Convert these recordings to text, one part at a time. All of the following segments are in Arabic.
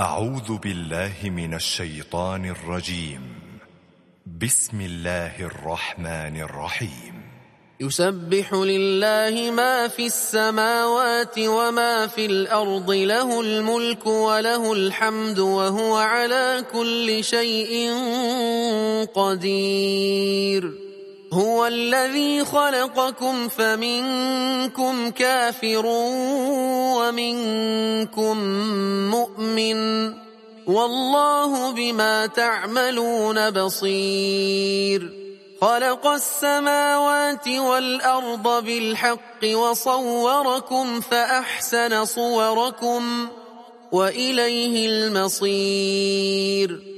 أعوذ بالله من الشيطان الرجيم. بسم الله الرحمن الرحيم. يسبح لله ما في السماوات وما في الأرض له الملك وله الحمد وهو على كل شيء قدير. هو الذي خلقكم فمنكم كافر ومنكم مؤمن والله بما تعملون بصير خلق السماوات والأرض بالحق وصوركم فأحسن صوركم وإليه المصير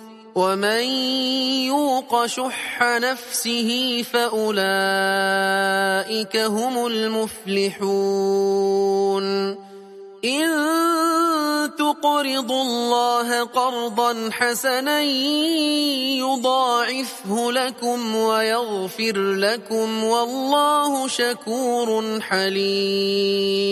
ومن يوق شح نفسه فأولئك هم المفلحون إن تقرضوا الله قرضا حسنا يضاعفه لكم ويغفر لكم والله شكور حليم